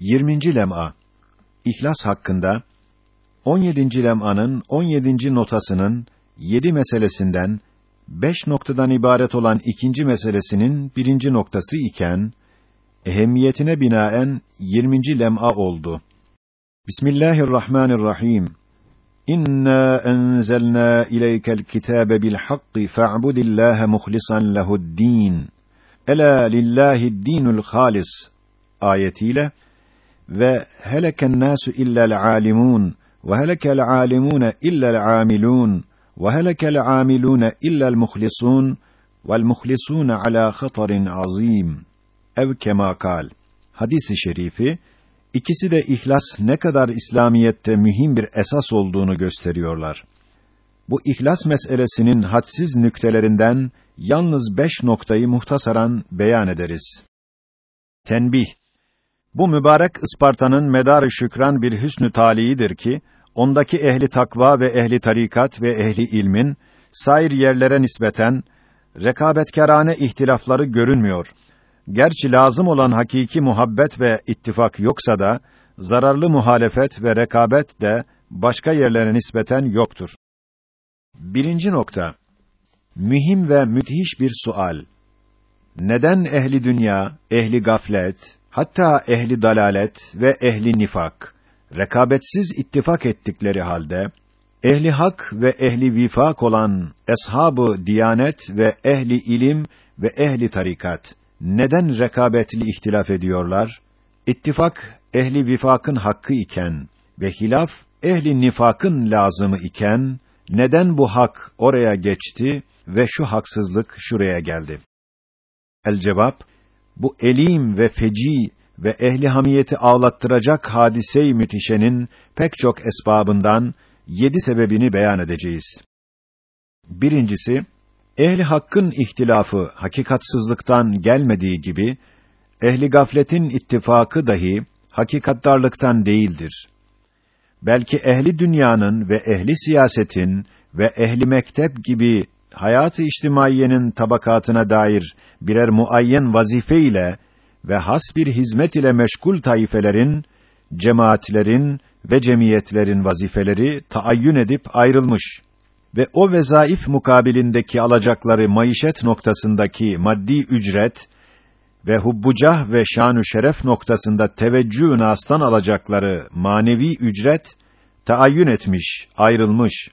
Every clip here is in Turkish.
20. lem'a İhlas hakkında 17. lem'anın 17. notasının 7 meselesinden 5 noktadan ibaret olan ikinci meselesinin birinci noktası iken ehemmiyetine binaen 20. lem'a oldu. Bismillahirrahmanirrahim. İnna enzelna ileykel kitabe bil hakki fa'budillaha muhlisan lehu'd-din. Ela lillahi'd-dinul halis ayetiyle ve heleken nasu illa'l alimun ve helekel alimune illa'l amilun ve helekel amilune illa'l muhlisun vel muhlisun ala hatarin azim. Ev kema kal. Hadisi şerifi ikisi de ihlas ne kadar İslamiyette mühim bir esas olduğunu gösteriyorlar. Bu ihlas meselesinin hadsiz nüktelerinden yalnız beş noktayı muhtasaran beyan ederiz. Tenbih bu mübarek Isparta'nın medarı şükran bir hüsnü taliidir ki, ondaki ehli takva ve ehli tarikat ve ehli ilmin, sair yerlere nispeten, rekabetkarane ihtilafları görünmüyor. Gerçi lazım olan hakiki muhabbet ve ittifak yoksa da, zararlı muhalefet ve rekabet de başka yerlere nispeten yoktur. Birinci nokta, mühim ve müthiş bir sual. Neden ehli dünya, ehli gaflet, hatta ehli dalalet ve ehli nifak rekabetsiz ittifak ettikleri halde ehli hak ve ehli vifak olan eshabı diyanet ve ehli ilim ve ehli tarikat neden rekabetli ihtilaf ediyorlar? İttifak ehli vifakın hakkı iken ve hilaf ehli nifakın lazımı iken neden bu hak oraya geçti ve şu haksızlık şuraya geldi? El cevap bu elim ve feci ve ehli hamiyeti ağlattıracak hadise-i müthişenin pek çok esbabından yedi sebebini beyan edeceğiz. Birincisi, ehli hakkın ihtilafı hakikatsızlıktan gelmediği gibi, ehli gafletin ittifakı dahi hakikatdarlıktan değildir. Belki ehli dünyanın ve ehli siyasetin ve ehli mektep gibi hayat-ı içtimaiyenin tabakatına dair birer muayyen vazife ile ve has bir hizmet ile meşgul taifelerin, cemaatlerin ve cemiyetlerin vazifeleri taayyün edip ayrılmış ve o vezaif mukabilindeki alacakları maişet noktasındaki maddi ücret ve hubbucah ve şanü şeref noktasında teveccüh nastan alacakları manevi ücret taayyün etmiş, ayrılmış.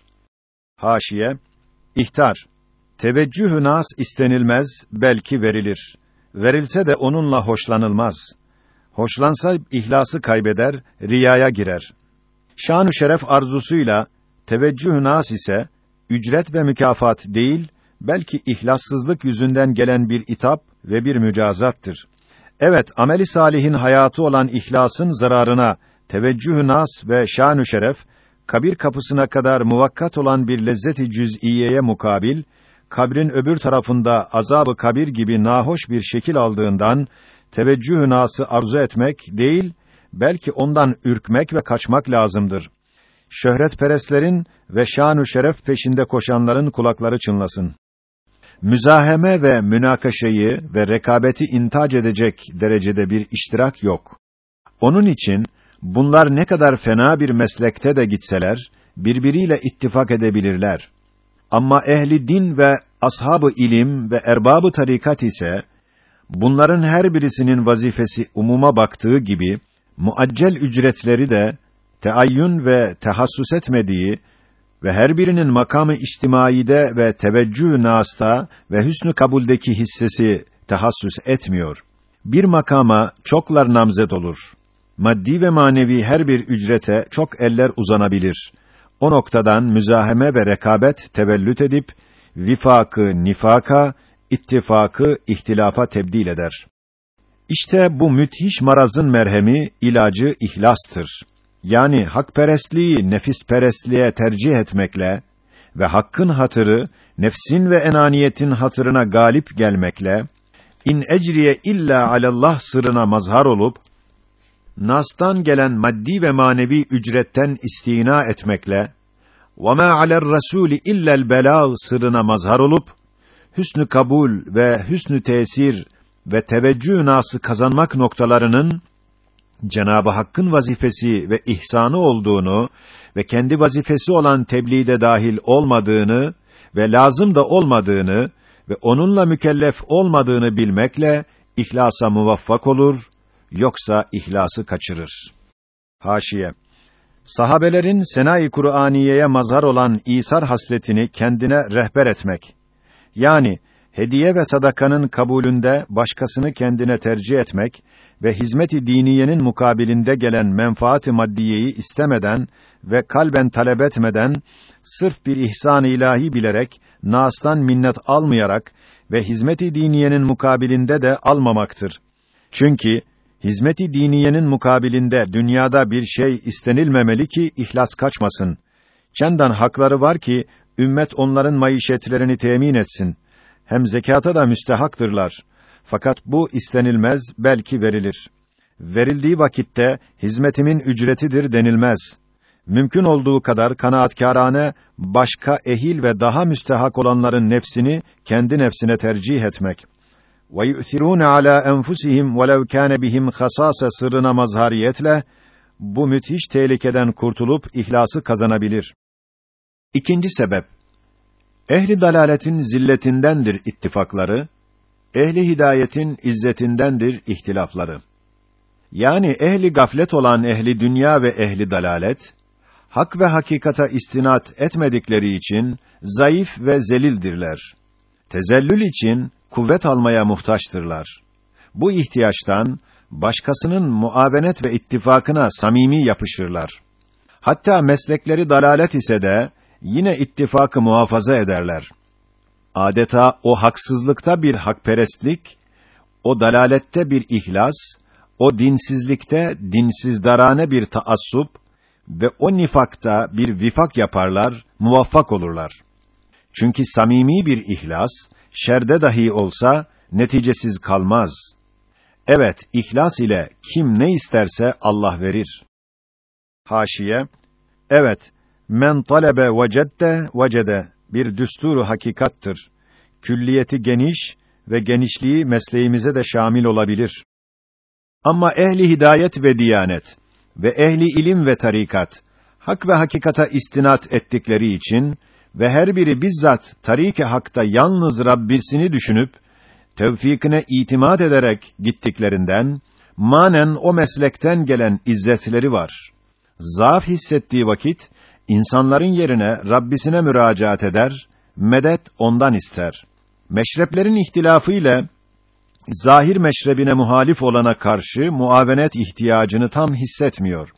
Haşiye İhtar Teveccüh nas istenilmez, belki verilir. Verilse de onunla hoşlanılmaz. Hoşlansa ihlası kaybeder, riyaya girer. Şan-ı şeref arzusuyla teveccüh nas ise ücret ve mükafat değil, belki ihlassızlık yüzünden gelen bir itap ve bir mücazattır. Evet, ameli salihin hayatı olan ihlasın zararına teveccüh nas ve şan-ı şeref kabir kapısına kadar muvakkat olan bir lezzeti cüz'iyeye mukabil kabrin öbür tarafında azabı kabir gibi nahoş bir şekil aldığından teveccüh nası arzu etmek değil, belki ondan ürkmek ve kaçmak lazımdır. Şöhretperestlerin ve şan şeref peşinde koşanların kulakları çınlasın. Müzaheme ve münakaşayı ve rekabeti intac edecek derecede bir iştirak yok. Onun için bunlar ne kadar fena bir meslekte de gitseler birbiriyle ittifak edebilirler. Ama ehli din ve ashabı ilim ve erbabı tarikat ise bunların her birisinin vazifesi umuma baktığı gibi muaccel ücretleri de teayyün ve tehassus etmediği ve her birinin makamı içtimaide ve teveccüh nasta ve hüsnü kabuldeki hissesi tehassus etmiyor. Bir makama çoklar namzet olur. Maddi ve manevi her bir ücrete çok eller uzanabilir. O noktadan müzaheme ve rekabet tevellüt edip vifakı nifaka, ittifakı ihtilafa tebdil eder. İşte bu müthiş marazın merhemi, ilacı ihlastır. Yani hakperestliği nefisperestliğe tercih etmekle ve hakkın hatırı nefsin ve enaniyetin hatırına galip gelmekle in ecriye illa alallah sırrına mazhar olup nastan gelen maddi ve manevi ücretten istina etmekle ma aler rasuli illa'l belâ sırrına mazhar olup hüsnü kabul ve hüsnü tesir ve teveccüh nası kazanmak noktalarının Cenabı Hakk'ın vazifesi ve ihsanı olduğunu ve kendi vazifesi olan tebliğde dahil olmadığını ve lazım da olmadığını ve onunla mükellef olmadığını bilmekle ihlasa muvaffak olur, yoksa ihlası kaçırır. Haşiye Sahabelerin Senai Kur'aniye'ye mazhar olan İsar hasletini kendine rehber etmek. Yani hediye ve sadakanın kabulünde başkasını kendine tercih etmek ve hizmet-i diniyenin mukabilinde gelen menfaat-ı maddiyeyi istemeden ve kalben talep etmeden sırf bir ihsan ilahi bilerek nastan minnet almayarak ve hizmet-i diniyenin mukabilinde de almamaktır. Çünkü hizmet-i diniyenin mukabilinde dünyada bir şey istenilmemeli ki ihlas kaçmasın. Çendan hakları var ki ümmet onların maişetlerini temin etsin. Hem zekata da müstehaktırlar. Fakat bu istenilmez, belki verilir. Verildiği vakitte hizmetimin ücretidir denilmez. Mümkün olduğu kadar kanaatkârane başka ehil ve daha müstehak olanların nefsini kendi nefsine tercih etmek ve yu'thirûne alâ enfusihim velev kâne bihim hasâse sırrına mazhariyetle bu müthiş tehlikeden kurtulup ihlası kazanabilir. İkinci sebep Ehli dalaletin zilletindendir ittifakları, ehli hidayetin izzetindendir ihtilafları. Yani ehli gaflet olan ehli dünya ve ehli dalalet, hak ve hakikata istinat etmedikleri için zayıf ve zelildirler. Tezellül için kuvvet almaya muhtaçtırlar. Bu ihtiyaçtan başkasının muavenet ve ittifakına samimi yapışırlar. Hatta meslekleri dalalet ise de yine ittifakı muhafaza ederler. Adeta o haksızlıkta bir hakperestlik, o dalalette bir ihlas, o dinsizlikte dinsizdarane bir taassup ve o nifakta bir vifak yaparlar, muvaffak olurlar. Çünkü samimi bir ihlas, şerde dahi olsa neticesiz kalmaz. Evet, ihlas ile kim ne isterse Allah verir. Haşiye Evet, men talebe vecedde vecede bir düsturu hakikattır. Külliyeti geniş ve genişliği mesleğimize de şamil olabilir. Ama ehli hidayet ve diyanet ve ehli ilim ve tarikat hak ve hakikata istinat ettikleri için ve her biri bizzat tarik-i hakta yalnız Rabbisini düşünüp tevfikine itimat ederek gittiklerinden manen o meslekten gelen izzetleri var. Zaaf hissettiği vakit insanların yerine Rabbisine müracaat eder, medet ondan ister. Meşreplerin ihtilafı ile zahir meşrebine muhalif olana karşı muavenet ihtiyacını tam hissetmiyor.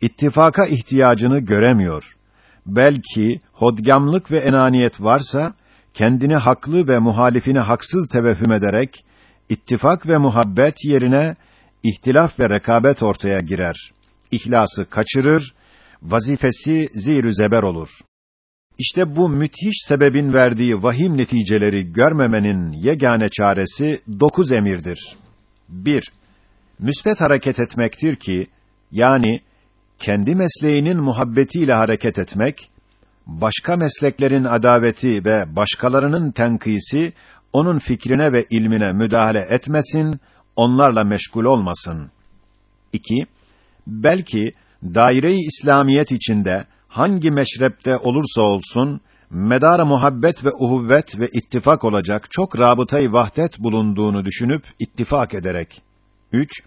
İttifaka ihtiyacını göremiyor belki hodgamlık ve enaniyet varsa kendini haklı ve muhalifini haksız tevehhüm ederek ittifak ve muhabbet yerine ihtilaf ve rekabet ortaya girer. İhlası kaçırır, vazifesi zir zeber olur. İşte bu müthiş sebebin verdiği vahim neticeleri görmemenin yegane çaresi dokuz emirdir. 1. Müsbet hareket etmektir ki, yani kendi mesleğinin muhabbetiyle hareket etmek, başka mesleklerin adaveti ve başkalarının tenkisi onun fikrine ve ilmine müdahale etmesin, onlarla meşgul olmasın. 2. Belki daire-i İslamiyet içinde hangi meşrepte olursa olsun medar muhabbet ve uhuvvet ve ittifak olacak çok rabıtayı vahdet bulunduğunu düşünüp ittifak ederek. 3.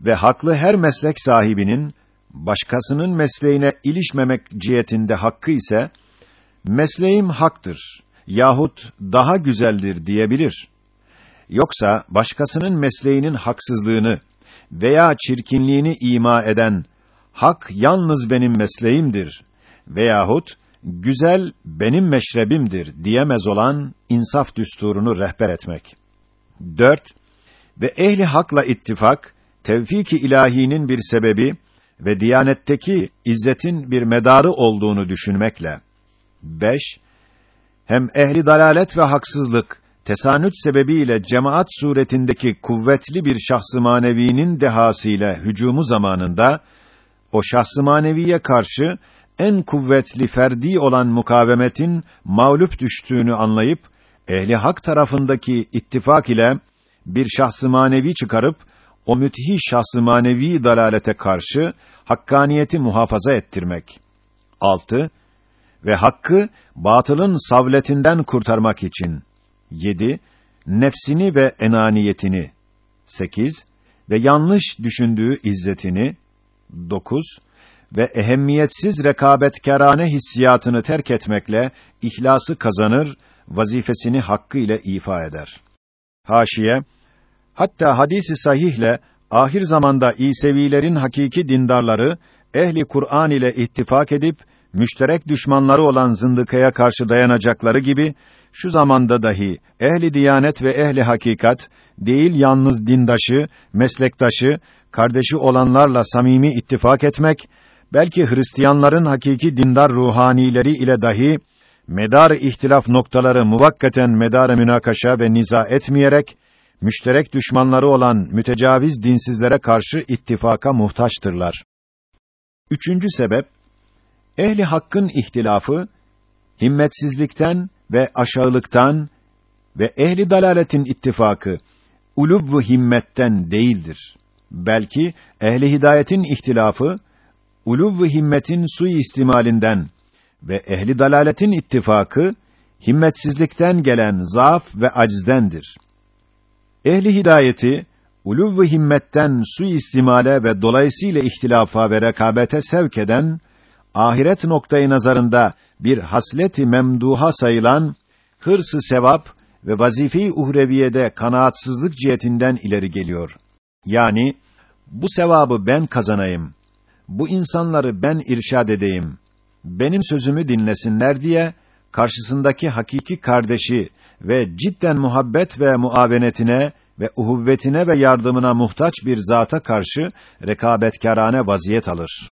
Ve haklı her meslek sahibinin başkasının mesleğine ilişmemek cihetinde hakkı ise mesleğim haktır yahut daha güzeldir diyebilir. Yoksa başkasının mesleğinin haksızlığını veya çirkinliğini ima eden hak yalnız benim mesleğimdir veyahut güzel benim meşrebimdir diyemez olan insaf düsturunu rehber etmek. 4. Ve ehli hakla ittifak tevfik-i ilahinin bir sebebi ve diyanetteki izzetin bir medarı olduğunu düşünmekle. 5. Hem ehli dalalet ve haksızlık tesanüt sebebiyle cemaat suretindeki kuvvetli bir şahs-ı manevinin dehasıyla hücumu zamanında o şahs-ı maneviye karşı en kuvvetli ferdi olan mukavemetin mağlup düştüğünü anlayıp ehli hak tarafındaki ittifak ile bir şahs-ı manevi çıkarıp o müthiş şahsı manevi dalalete karşı hakkaniyeti muhafaza ettirmek. 6. Ve hakkı batılın savletinden kurtarmak için. 7. Nefsini ve enaniyetini. 8. Ve yanlış düşündüğü izzetini. 9. Ve ehemmiyetsiz rekabetkarane hissiyatını terk etmekle ihlası kazanır, vazifesini hakkı ile ifa eder. Haşiye Hatta hadisi sahihle ahir zamanda İsevilerin hakiki dindarları ehli Kur'an ile ittifak edip müşterek düşmanları olan zındıkaya karşı dayanacakları gibi şu zamanda dahi ehli diyanet ve ehli hakikat değil yalnız dindaşı, meslektaşı, kardeşi olanlarla samimi ittifak etmek, belki Hristiyanların hakiki dindar ruhanileri ile dahi medar ihtilaf noktaları muvakkaten medar münakaşa ve niza etmeyerek müşterek düşmanları olan mütecaviz dinsizlere karşı ittifaka muhtaçtırlar. Üçüncü sebep, ehli hakkın ihtilafı, himmetsizlikten ve aşağılıktan ve ehli dalaletin ittifakı, uluvvu himmetten değildir. Belki ehli hidayetin ihtilafı, uluvvu himmetin suistimalinden ve ehli dalaletin ittifakı, himmetsizlikten gelen zaaf ve acizdendir. Ehli hidayeti ulûv ve himmetten suistimale ve dolayısıyla ihtilafa ve rekabete sevk eden ahiret noktayı nazarında bir hasleti memduha sayılan hırsı sevap ve vazife-i uhreviyede kanaatsızlık cihetinden ileri geliyor. Yani bu sevabı ben kazanayım. Bu insanları ben irşad edeyim. Benim sözümü dinlesinler diye karşısındaki hakiki kardeşi ve cidden muhabbet ve muavenetine ve uhuvvetine ve yardımına muhtaç bir zata karşı rekabetkarane vaziyet alır.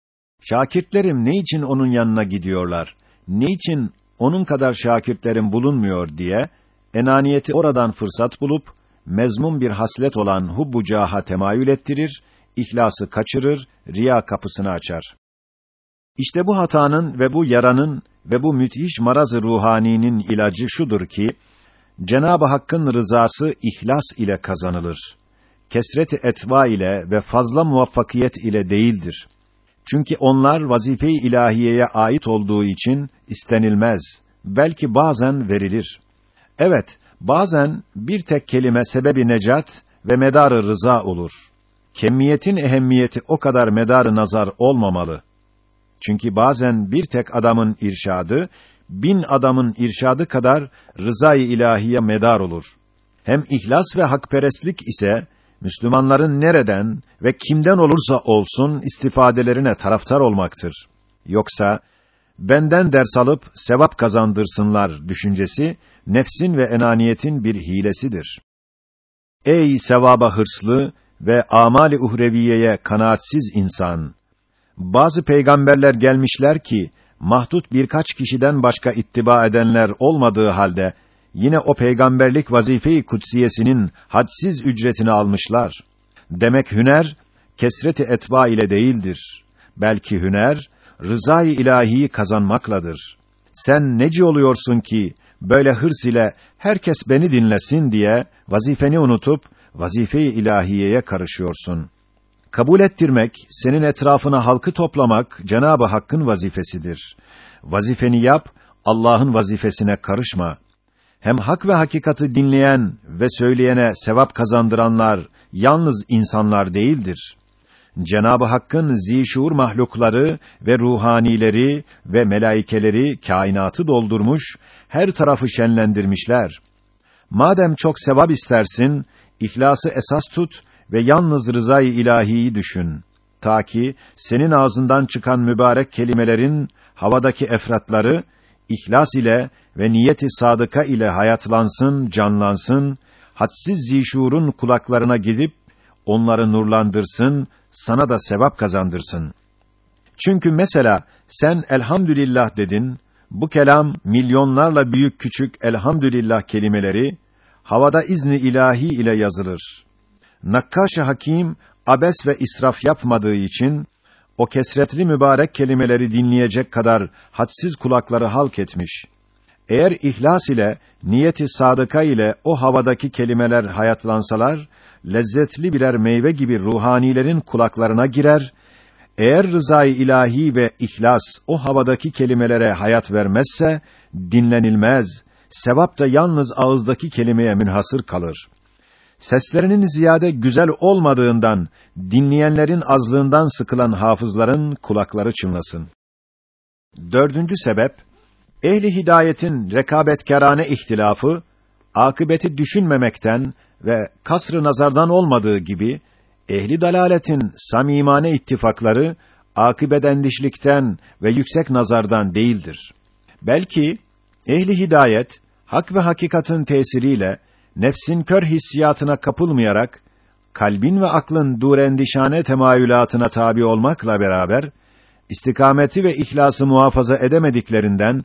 Şakirtlerim ne için onun yanına gidiyorlar? Ne için onun kadar şakirtlerim bulunmuyor diye enaniyeti oradan fırsat bulup mezmum bir haslet olan hubbu caha temayül ettirir, ihlası kaçırır, riya kapısını açar. İşte bu hatanın ve bu yaranın ve bu müthiş maraz ruhaninin ilacı şudur ki Cenab-ı Hakk'ın rızası ihlas ile kazanılır. Kesret-i etva ile ve fazla muvaffakiyet ile değildir. Çünkü onlar vazife-i ilahiyeye ait olduğu için istenilmez, belki bazen verilir. Evet, bazen bir tek kelime sebebi necat ve medarı rıza olur. Kemiyetin ehemmiyeti o kadar medarı nazar olmamalı. Çünkü bazen bir tek adamın irşadı bin adamın irşadı kadar rızayı ilahiye medar olur. Hem ihlas ve hakperestlik ise Müslümanların nereden ve kimden olursa olsun istifadelerine taraftar olmaktır. Yoksa benden ders alıp sevap kazandırsınlar düşüncesi nefsin ve enaniyetin bir hilesidir. Ey sevaba hırslı ve amali uhreviyeye kanaatsiz insan! Bazı peygamberler gelmişler ki mahdut birkaç kişiden başka ittiba edenler olmadığı halde yine o peygamberlik vazife-i kutsiyesinin hadsiz ücretini almışlar. Demek hüner kesreti etba ile değildir. Belki hüner rızayı ilahiyi kazanmakladır. Sen neci oluyorsun ki böyle hırs ile herkes beni dinlesin diye vazifeni unutup vazife-i ilahiyeye karışıyorsun. Kabul ettirmek, senin etrafına halkı toplamak Cenabı Hakk'ın vazifesidir. Vazifeni yap, Allah'ın vazifesine karışma. Hem hak ve hakikati dinleyen ve söyleyene sevap kazandıranlar yalnız insanlar değildir. Cenabı Hakk'ın zişur mahlukları ve ruhanileri ve melaikeleri kainatı doldurmuş, her tarafı şenlendirmişler. Madem çok sevap istersin, ihlası esas tut ve yalnız rızayı ilahiyi düşün. Ta ki senin ağzından çıkan mübarek kelimelerin havadaki efratları ihlas ile ve niyeti sadıka ile hayatlansın, canlansın, hadsiz zişurun kulaklarına gidip onları nurlandırsın, sana da sevap kazandırsın. Çünkü mesela sen elhamdülillah dedin, bu kelam milyonlarla büyük küçük elhamdülillah kelimeleri havada izni ilahi ile yazılır. Nakkaş-ı Hakim abes ve israf yapmadığı için o kesretli mübarek kelimeleri dinleyecek kadar hadsiz kulakları halk etmiş. Eğer ihlas ile niyeti sadıka ile o havadaki kelimeler hayatlansalar lezzetli birer meyve gibi ruhanilerin kulaklarına girer, eğer rızayı ilahi ve ihlas o havadaki kelimelere hayat vermezse, dinlenilmez, sevap da yalnız ağızdaki kelimeye münhasır kalır. Seslerinin ziyade güzel olmadığından, dinleyenlerin azlığından sıkılan hafızların kulakları çınlasın. Dördüncü sebep, ehli hidayetin rekabetkarane ihtilafı, akıbeti düşünmemekten ve kasrı nazardan olmadığı gibi, ehli dalaletin samimane ittifakları, akıbedendişlikten ve yüksek nazardan değildir. Belki, ehli hidayet, hak ve hakikatin tesiriyle, nefsin kör hissiyatına kapılmayarak, kalbin ve aklın durendişane temayülatına tabi olmakla beraber, istikameti ve ihlası muhafaza edemediklerinden,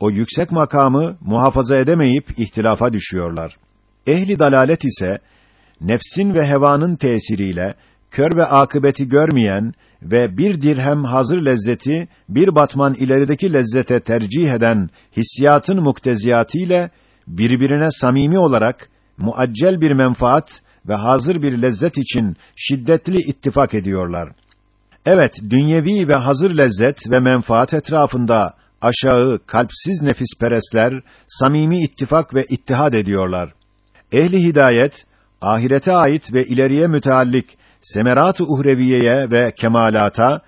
o yüksek makamı muhafaza edemeyip ihtilafa düşüyorlar. Ehli dalalet ise, nefsin ve hevanın tesiriyle, kör ve akıbeti görmeyen ve bir dirhem hazır lezzeti, bir batman ilerideki lezzete tercih eden hissiyatın mukteziyatıyla, birbirine samimi olarak, muaccel bir menfaat ve hazır bir lezzet için şiddetli ittifak ediyorlar. Evet, dünyevi ve hazır lezzet ve menfaat etrafında aşağı, kalpsiz nefis perestler, samimi ittifak ve ittihad ediyorlar. Ehli hidayet, ahirete ait ve ileriye müteallik semerat-ı uhreviyeye ve kemalata,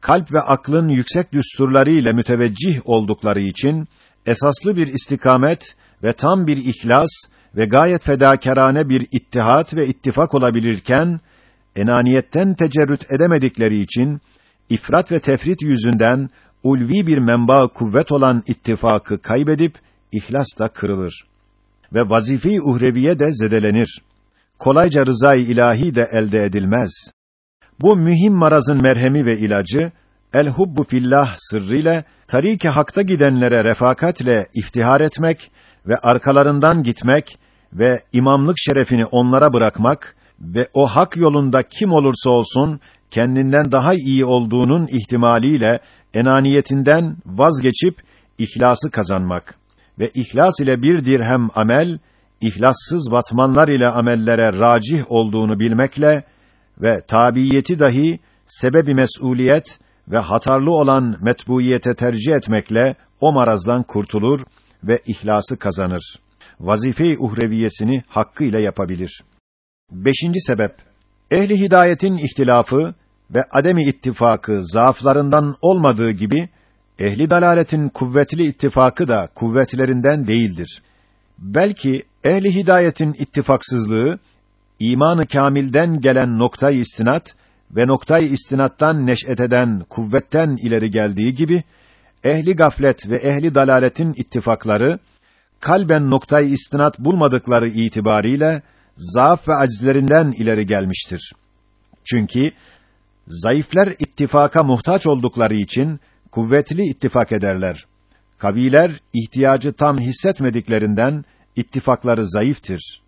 kalp ve aklın yüksek düsturları ile müteveccih oldukları için, esaslı bir istikamet ve tam bir ihlas ve gayet fedakarane bir ittihat ve ittifak olabilirken, enaniyetten tecerrüt edemedikleri için, ifrat ve tefrit yüzünden, ulvi bir menba kuvvet olan ittifakı kaybedip, ihlas da kırılır. Ve vazife-i uhreviye de zedelenir. Kolayca rızayı ilahi de elde edilmez. Bu mühim marazın merhemi ve ilacı, el-hubbu fillah sırrıyla, tarik-i hakta gidenlere refakatle iftihar etmek ve arkalarından gitmek ve imamlık şerefini onlara bırakmak ve o hak yolunda kim olursa olsun kendinden daha iyi olduğunun ihtimaliyle enaniyetinden vazgeçip ihlası kazanmak ve ihlas ile bir dirhem amel ihlassız batmanlar ile amellere racih olduğunu bilmekle ve tabiyeti dahi sebebi mesuliyet ve hatarlı olan metbuiyete tercih etmekle o marazdan kurtulur ve ihlası kazanır. Vazife-i uhreviyesini hakkıyla yapabilir. Beşinci sebep, ehli hidayetin ihtilafı ve ademi ittifakı zaaflarından olmadığı gibi, ehli dalaletin kuvvetli ittifakı da kuvvetlerinden değildir. Belki ehli hidayetin ittifaksızlığı, imanı kamilden gelen noktayı istinat ve noktayı istinattan neş'et eden kuvvetten ileri geldiği gibi, ehli gaflet ve ehli dalaletin ittifakları, kalben noktayı istinat bulmadıkları itibariyle, zaaf ve acizlerinden ileri gelmiştir. Çünkü, zayıfler ittifaka muhtaç oldukları için, kuvvetli ittifak ederler. Kabiler, ihtiyacı tam hissetmediklerinden, ittifakları zayıftır.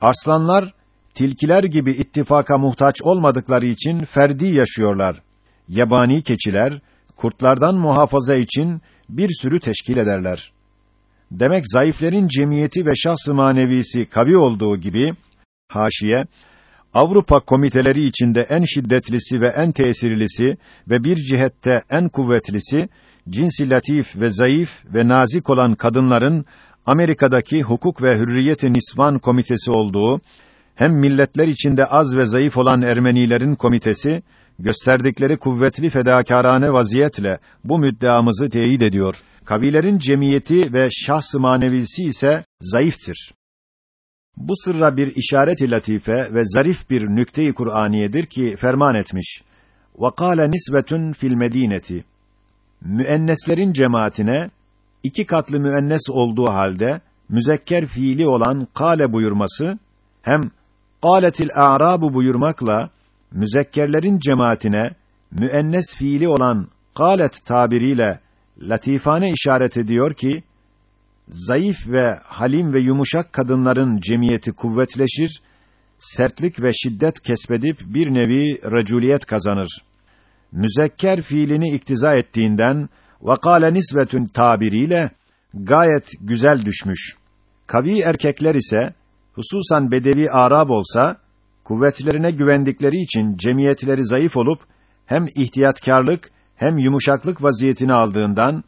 Arslanlar, tilkiler gibi ittifaka muhtaç olmadıkları için ferdi yaşıyorlar. Yabani keçiler, kurtlardan muhafaza için bir sürü teşkil ederler. Demek zayıflerin cemiyeti ve şahs-ı manevisi kavi olduğu gibi, haşiye, Avrupa komiteleri içinde en şiddetlisi ve en tesirlisi ve bir cihette en kuvvetlisi, cinsi latif ve zayıf ve nazik olan kadınların Amerika'daki Hukuk ve Hürriyet-i Nisvan Komitesi olduğu, hem milletler içinde az ve zayıf olan Ermenilerin komitesi, gösterdikleri kuvvetli fedakârane vaziyetle bu müddeamızı teyit ediyor. Kabilerin cemiyeti ve şahs-ı manevisi ise zayıftır. Bu sırra bir işaret-i latife ve zarif bir nükte-i Kur'aniyedir ki ferman etmiş. وَقَالَ نِسْبَةٌ fil medineti. Müenneslerin cemaatine iki katlı müennes olduğu halde müzekker fiili olan kâle buyurması hem kâletil a'rabu buyurmakla müzekkerlerin cemaatine müennes fiili olan kâlet tabiriyle latifane işaret ediyor ki zayıf ve halim ve yumuşak kadınların cemiyeti kuvvetleşir, sertlik ve şiddet kesbedip bir nevi raculiyet kazanır. Müzekker fiilini iktiza ettiğinden vakale nisbetün tabiriyle gayet güzel düşmüş. Kavi erkekler ise hususan bedevi Arab olsa kuvvetlerine güvendikleri için cemiyetleri zayıf olup hem ihtiyatkarlık hem yumuşaklık vaziyetini aldığından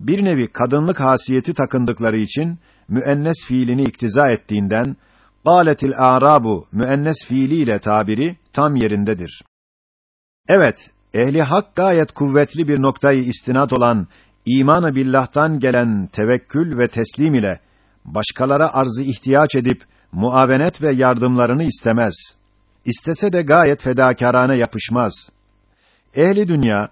bir nevi kadınlık hasiyeti takındıkları için müennes fiilini iktiza ettiğinden Qâletil a'rabu müennes fiiliyle tabiri tam yerindedir. Evet, ehli hak gayet kuvvetli bir noktayı istinat olan imanı billah'tan gelen tevekkül ve teslim ile başkalara arzı ihtiyaç edip muavenet ve yardımlarını istemez. İstese de gayet fedakârane yapışmaz. Ehli dünya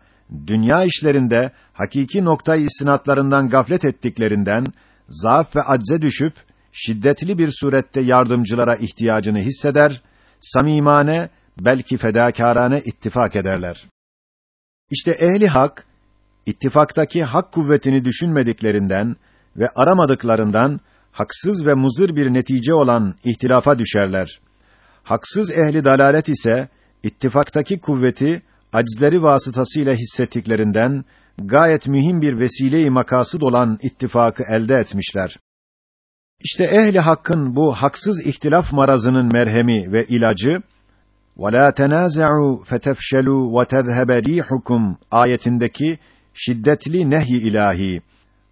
dünya işlerinde hakiki noktayı istinatlarından gaflet ettiklerinden zaaf ve acze düşüp şiddetli bir surette yardımcılara ihtiyacını hisseder, samimane belki fedakârane ittifak ederler. İşte ehli hak ittifaktaki hak kuvvetini düşünmediklerinden ve aramadıklarından haksız ve muzır bir netice olan ihtilafa düşerler. Haksız ehli dalalet ise ittifaktaki kuvveti acizleri vasıtasıyla hissettiklerinden gayet mühim bir vesile-i makasıd olan ittifakı elde etmişler. İşte ehli hakkın bu haksız ihtilaf marazının merhemi ve ilacı وَلَا تَنَازَعُوا فَتَفْشَلُوا وَتَذْهَبَ رِيحُكُمْ ayetindeki şiddetli nehy ilahi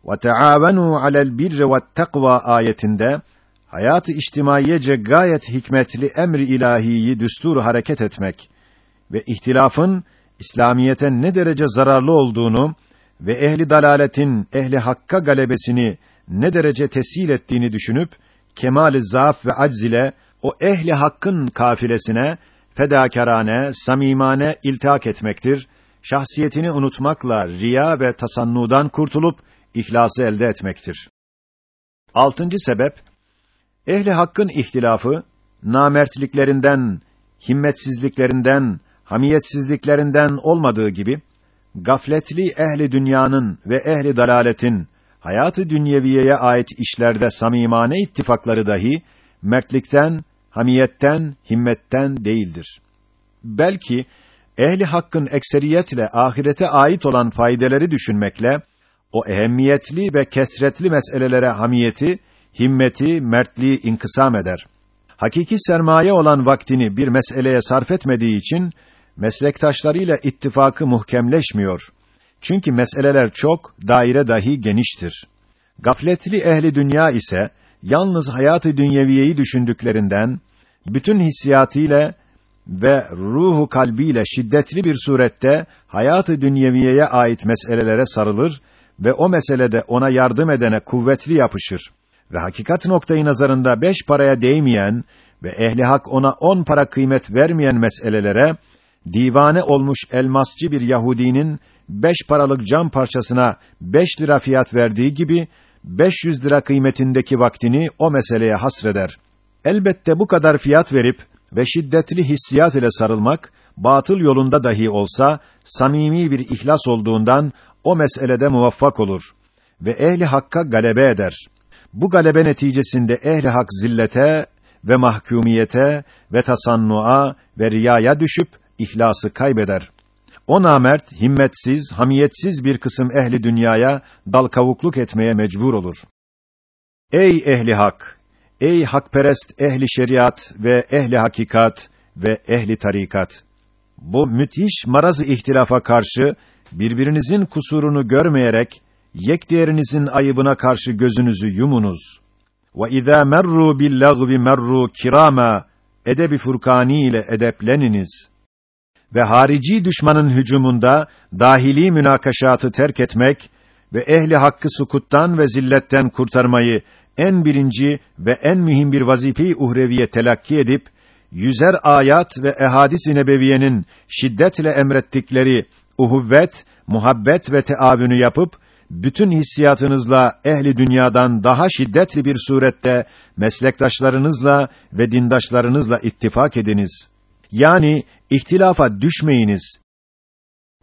وَتَعَاوَنُوا عَلَى الْبِرِّ وَالتَّقْوَى ayetinde hayat-ı içtimaiyece gayet hikmetli emri ilahiyi düstur hareket etmek ve ihtilafın İslamiyete ne derece zararlı olduğunu ve ehli dalaletin ehli hakka galebesini ne derece tesir ettiğini düşünüp kemal-i zaaf ve acz ile o ehli hakkın kafilesine fedakârane, samimane iltihak etmektir. Şahsiyetini unutmakla riya ve tasannudan kurtulup ihlası elde etmektir. Altıncı sebep ehli hakkın ihtilafı namertliklerinden, himmetsizliklerinden, hamiyetsizliklerinden olmadığı gibi gafletli ehli dünyanın ve ehli dalaletin hayatı dünyeviyeye ait işlerde samimane ittifakları dahi mertlikten, hamiyetten, himmetten değildir. Belki ehli hakkın ekseriyetle ahirete ait olan faydeleri düşünmekle o ehemmiyetli ve kesretli meselelere hamiyeti, himmeti, mertliği inkısam eder. Hakiki sermaye olan vaktini bir meseleye sarf etmediği için meslektaşlarıyla ittifakı muhkemleşmiyor. Çünkü meseleler çok, daire dahi geniştir. Gafletli ehli dünya ise yalnız hayatı dünyeviyeyi düşündüklerinden bütün hissiyatıyla ve ruhu kalbiyle şiddetli bir surette hayatı dünyeviyeye ait meselelere sarılır ve o meselede ona yardım edene kuvvetli yapışır ve hakikat noktayı nazarında beş paraya değmeyen ve ehli hak ona on para kıymet vermeyen meselelere divane olmuş elmasçı bir Yahudinin beş paralık cam parçasına beş lira fiyat verdiği gibi 500 lira kıymetindeki vaktini o meseleye hasreder. Elbette bu kadar fiyat verip ve şiddetli hissiyat ile sarılmak, batıl yolunda dahi olsa, samimi bir ihlas olduğundan o meselede muvaffak olur ve ehli hakka galebe eder. Bu galebe neticesinde ehli hak zillete ve mahkumiyete ve tasannua ve riyaya düşüp ihlası kaybeder. O namert, himmetsiz, hamiyetsiz bir kısım ehli dünyaya dal kavukluk etmeye mecbur olur. Ey ehli hak! Ey hakperest ehli şeriat ve ehli hakikat ve ehli tarikat! Bu müthiş marazı ihtilafa karşı birbirinizin kusurunu görmeyerek yek diğerinizin ayıbına karşı gözünüzü yumunuz. Ve izâ merru bil lagvi merru kirama edebi furkani ile edepleniniz ve harici düşmanın hücumunda dahili münakaşatı terk etmek ve ehli hakkı sukuttan ve zilletten kurtarmayı en birinci ve en mühim bir vazife-i uhreviye telakki edip yüzer ayat ve ehadis-i nebeviyenin şiddetle emrettikleri uhuvvet, muhabbet ve teavünü yapıp bütün hissiyatınızla ehli dünyadan daha şiddetli bir surette meslektaşlarınızla ve dindaşlarınızla ittifak ediniz. Yani ihtilafa düşmeyiniz.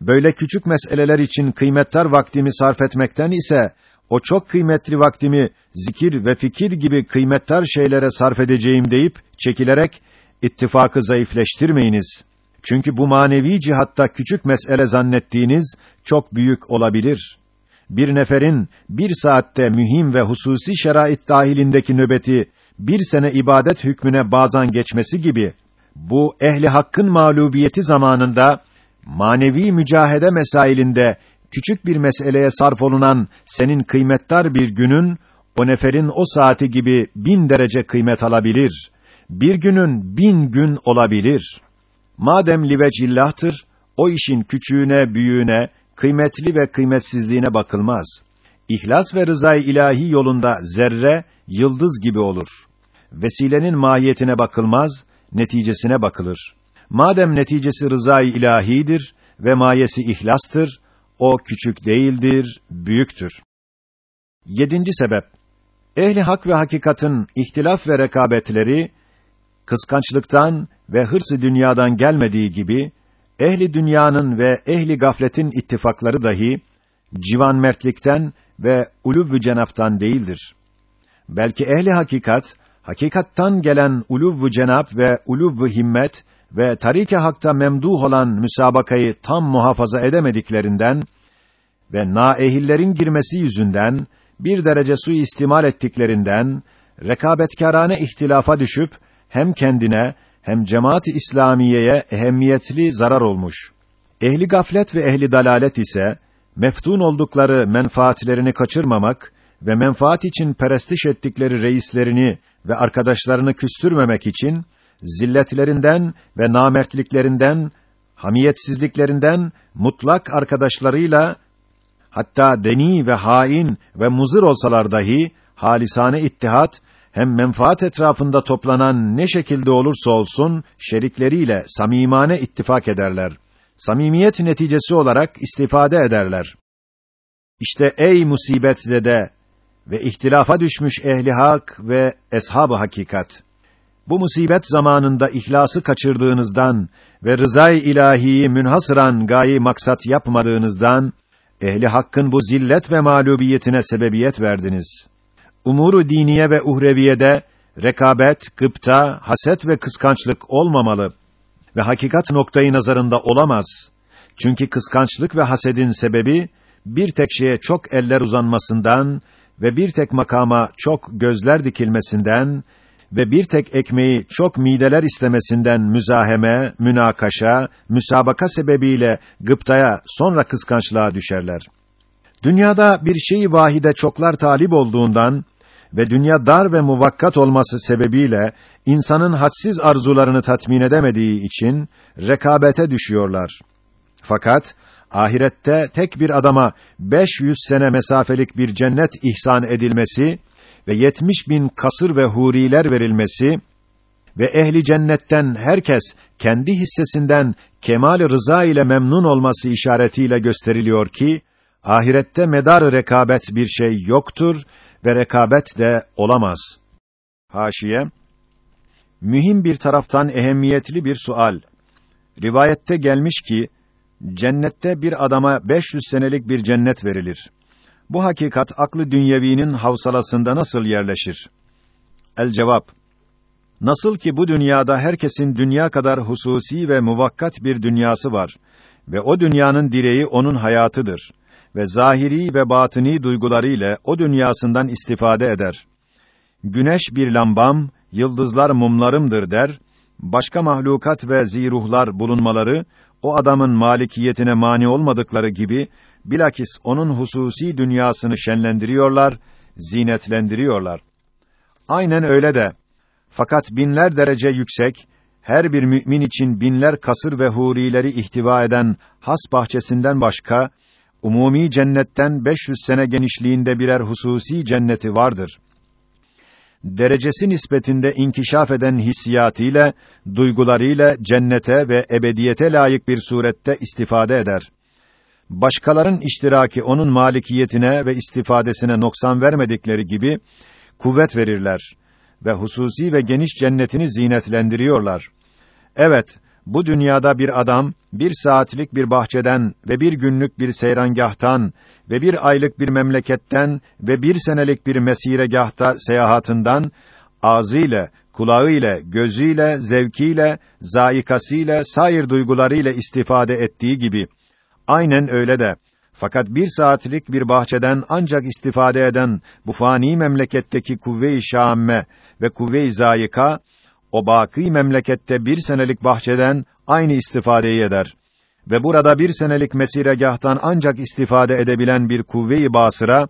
Böyle küçük meseleler için kıymetler vaktimi sarf etmekten ise o çok kıymetli vaktimi zikir ve fikir gibi kıymetler şeylere sarf edeceğim deyip çekilerek ittifakı zayıfleştirmeyiniz. Çünkü bu manevi cihatta küçük mesele zannettiğiniz çok büyük olabilir. Bir neferin bir saatte mühim ve hususi şerait dahilindeki nöbeti bir sene ibadet hükmüne bazen geçmesi gibi bu ehli hakkın mağlubiyeti zamanında manevi mücahede mesailinde küçük bir meseleye sarf olunan senin kıymetdar bir günün o neferin o saati gibi bin derece kıymet alabilir. Bir günün bin gün olabilir. Madem livecillahtır, o işin küçüğüne, büyüğüne, kıymetli ve kıymetsizliğine bakılmaz. İhlas ve rızay ilahi yolunda zerre, yıldız gibi olur. Vesilenin mahiyetine bakılmaz, neticesine bakılır. Madem neticesi rızay ilahidir ve mayesi ihlastır, o küçük değildir, büyüktür. Yedinci sebep. Ehli hak ve hakikatın ihtilaf ve rekabetleri, kıskançlıktan ve hırsı dünyadan gelmediği gibi, ehli dünyanın ve ehli gafletin ittifakları dahi, civan mertlikten ve ulûv-ü cenaptan değildir. Belki ehli hakikat, hakikattan gelen ulûv-ü cenap ve ulûv-ü himmet ve tarik-i hakta memduh olan müsabakayı tam muhafaza edemediklerinden ve naehillerin girmesi yüzünden bir derece su istimal ettiklerinden rekabetkârane ihtilafa düşüp hem kendine hem cemaat-i İslamiye'ye ehemmiyetli zarar olmuş. Ehli gaflet ve ehli dalalet ise meftun oldukları menfaatlerini kaçırmamak ve menfaat için perestiş ettikleri reislerini ve arkadaşlarını küstürmemek için zilletlerinden ve namertliklerinden, hamiyetsizliklerinden mutlak arkadaşlarıyla hatta deni ve hain ve muzır olsalar dahi halisane ittihat hem menfaat etrafında toplanan ne şekilde olursa olsun şerikleriyle samimane ittifak ederler. Samimiyet neticesi olarak istifade ederler. İşte ey musibet zede ve ihtilafa düşmüş ehli hak ve eshab-ı hakikat. Bu musibet zamanında ihlası kaçırdığınızdan ve rızay ilahiyi münhasıran gayi maksat yapmadığınızdan ehli hakkın bu zillet ve mağlubiyetine sebebiyet verdiniz. Umuru diniye ve uhreviyede rekabet, gıpta, haset ve kıskançlık olmamalı ve hakikat noktayı nazarında olamaz. Çünkü kıskançlık ve hasedin sebebi bir tek şeye çok eller uzanmasından ve bir tek makama çok gözler dikilmesinden ve bir tek ekmeği çok mideler istemesinden müzaheme, münakaşa, müsabaka sebebiyle gıptaya sonra kıskançlığa düşerler. Dünyada bir şeyi vahide çoklar talip olduğundan ve dünya dar ve muvakkat olması sebebiyle insanın hadsiz arzularını tatmin edemediği için rekabete düşüyorlar. Fakat ahirette tek bir adama 500 sene mesafelik bir cennet ihsan edilmesi ve yetmiş bin kasır ve huriler verilmesi ve ehli cennetten herkes kendi hissesinden kemal rıza ile memnun olması işaretiyle gösteriliyor ki ahirette medar rekabet bir şey yoktur ve rekabet de olamaz. Haşiye Mühim bir taraftan ehemmiyetli bir sual. Rivayette gelmiş ki cennette bir adama 500 senelik bir cennet verilir. Bu hakikat aklı dünyevinin havsalasında nasıl yerleşir? El cevap Nasıl ki bu dünyada herkesin dünya kadar hususi ve muvakkat bir dünyası var ve o dünyanın direği onun hayatıdır ve zahiri ve batini duyguları ile o dünyasından istifade eder. Güneş bir lambam, yıldızlar mumlarımdır der. Başka mahlukat ve ziruhlar bulunmaları o adamın malikiyetine mani olmadıkları gibi bilakis onun hususi dünyasını şenlendiriyorlar, zinetlendiriyorlar. Aynen öyle de fakat binler derece yüksek, her bir mümin için binler kasır ve hurileri ihtiva eden has bahçesinden başka umumi cennetten 500 sene genişliğinde birer hususi cenneti vardır. Derecesi nispetinde inkişaf eden hissiyatıyla, duygularıyla cennete ve ebediyete layık bir surette istifade eder başkaların iştiraki onun malikiyetine ve istifadesine noksan vermedikleri gibi kuvvet verirler ve hususi ve geniş cennetini zinetlendiriyorlar. Evet, bu dünyada bir adam bir saatlik bir bahçeden ve bir günlük bir seyrangahtan ve bir aylık bir memleketten ve bir senelik bir mesiregahta seyahatından ağzıyla, kulağıyla, gözüyle, zevkiyle, zaikasıyla, sair duygularıyla istifade ettiği gibi Aynen öyle de fakat bir saatlik bir bahçeden ancak istifade eden bu fani memleketteki kuvve-i şamme ve kuvve-i zayika o baki memlekette bir senelik bahçeden aynı istifadeyi eder. Ve burada bir senelik mesiregahtan ancak istifade edebilen bir kuvve-i basıra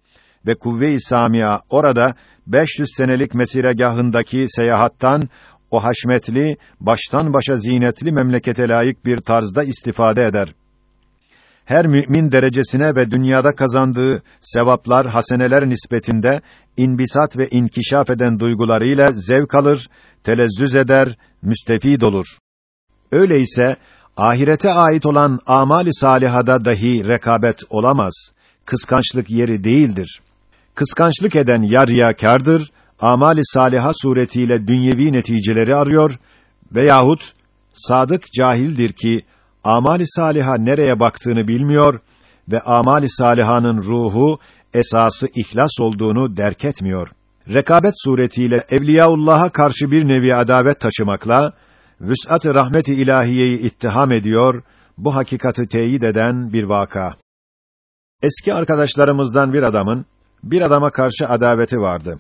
ve kuvve-i samia orada 500 senelik mesiregahındaki seyahattan o haşmetli, baştan başa zinetli memlekete layık bir tarzda istifade eder. Her mümin derecesine ve dünyada kazandığı sevaplar, haseneler nispetinde inbisat ve inkişaf eden duygularıyla zevk alır, telezzüz eder, müstefid olur. Öyleyse ahirete ait olan amali salihada dahi rekabet olamaz. Kıskançlık yeri değildir. Kıskançlık eden ya riyakardır, amali saliha suretiyle dünyevi neticeleri arıyor veyahut sadık cahildir ki amali saliha nereye baktığını bilmiyor ve amali salihanın ruhu esası ihlas olduğunu derk etmiyor. Rekabet suretiyle Evliyaullah'a karşı bir nevi adavet taşımakla vüs'at-ı rahmet-i ilahiyeyi ittiham ediyor, bu hakikati teyit eden bir vaka. Eski arkadaşlarımızdan bir adamın bir adama karşı adaveti vardı.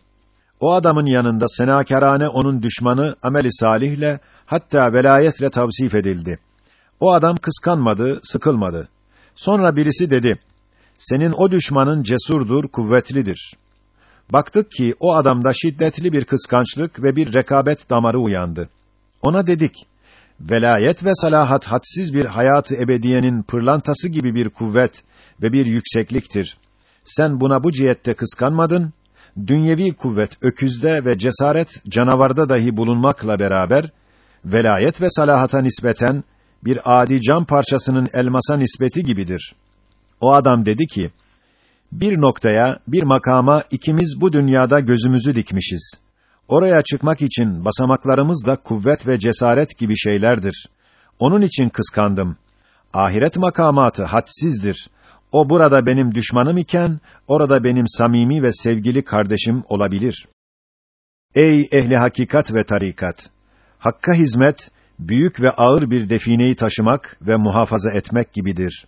O adamın yanında senakârane onun düşmanı ameli salihle hatta velayetle tavsif edildi. O adam kıskanmadı, sıkılmadı. Sonra birisi dedi: "Senin o düşmanın cesurdur, kuvvetlidir." Baktık ki o adamda şiddetli bir kıskançlık ve bir rekabet damarı uyandı. Ona dedik: "Velayet ve salahat hadsiz bir hayatı ebediyenin pırlantası gibi bir kuvvet ve bir yüksekliktir. Sen buna bu cihette kıskanmadın, dünyevi kuvvet öküzde ve cesaret canavarda dahi bulunmakla beraber velayet ve salahata nispeten bir adi cam parçasının elmasa nispeti gibidir. O adam dedi ki: Bir noktaya, bir makama ikimiz bu dünyada gözümüzü dikmişiz. Oraya çıkmak için basamaklarımız da kuvvet ve cesaret gibi şeylerdir. Onun için kıskandım. Ahiret makamatı hadsizdir. O burada benim düşmanım iken, orada benim samimi ve sevgili kardeşim olabilir. Ey ehli hakikat ve tarikat! Hakka hizmet, büyük ve ağır bir defineyi taşımak ve muhafaza etmek gibidir.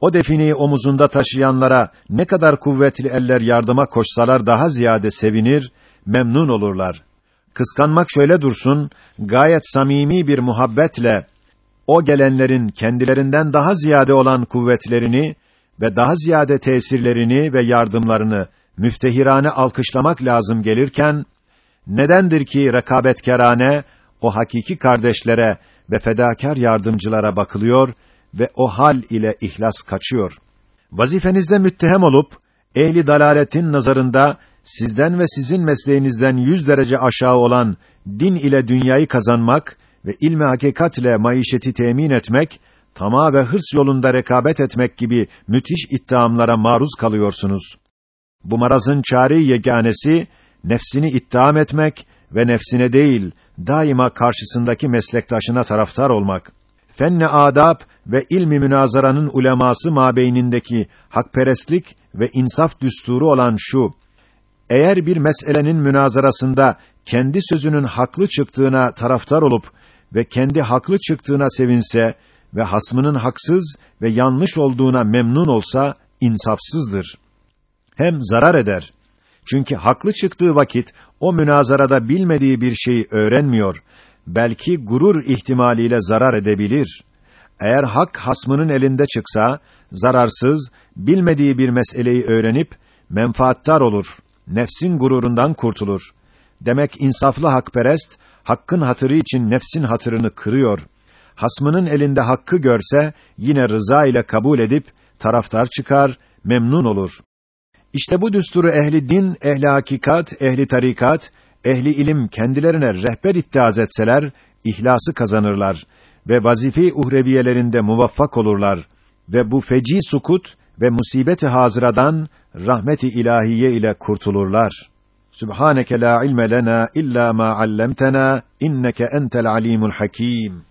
O defineyi omuzunda taşıyanlara ne kadar kuvvetli eller yardıma koşsalar daha ziyade sevinir, memnun olurlar. Kıskanmak şöyle dursun, gayet samimi bir muhabbetle o gelenlerin kendilerinden daha ziyade olan kuvvetlerini ve daha ziyade tesirlerini ve yardımlarını müftehirane alkışlamak lazım gelirken nedendir ki rekabetkerane o hakiki kardeşlere ve fedakar yardımcılara bakılıyor ve o hal ile ihlas kaçıyor. Vazifenizde müttehem olup ehli dalaletin nazarında sizden ve sizin mesleğinizden yüz derece aşağı olan din ile dünyayı kazanmak ve ilmi hakikat ile maişeti temin etmek tamah ve hırs yolunda rekabet etmek gibi müthiş ittihamlara maruz kalıyorsunuz. Bu marazın çare yeganesi nefsini ittiham etmek ve nefsine değil daima karşısındaki meslektaşına taraftar olmak. Fenne adab ve ilmi münazaranın uleması mabeynindeki hakperestlik ve insaf düsturu olan şu: Eğer bir meselenin münazarasında kendi sözünün haklı çıktığına taraftar olup ve kendi haklı çıktığına sevinse ve hasmının haksız ve yanlış olduğuna memnun olsa insafsızdır. Hem zarar eder. Çünkü haklı çıktığı vakit o münazarada bilmediği bir şeyi öğrenmiyor. Belki gurur ihtimaliyle zarar edebilir. Eğer hak hasmının elinde çıksa zararsız, bilmediği bir meseleyi öğrenip menfaattar olur. Nefsin gururundan kurtulur. Demek insaflı hakperest hakkın hatırı için nefsin hatırını kırıyor hasmının elinde hakkı görse yine rıza ile kabul edip taraftar çıkar, memnun olur. İşte bu düsturu ehli din, ehli hakikat, ehli tarikat, ehli ilim kendilerine rehber ittiaz etseler ihlası kazanırlar ve vazife uhreviyelerinde muvaffak olurlar ve bu feci sukut ve musibeti hazıradan rahmeti ilahiye ile kurtulurlar. Subhaneke la ilme lena illa ma allamtena inneke entel alimul hakim.